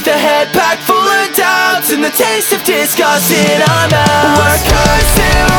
With a head packed full of doubts and the taste of disgust in our mouth We're cursed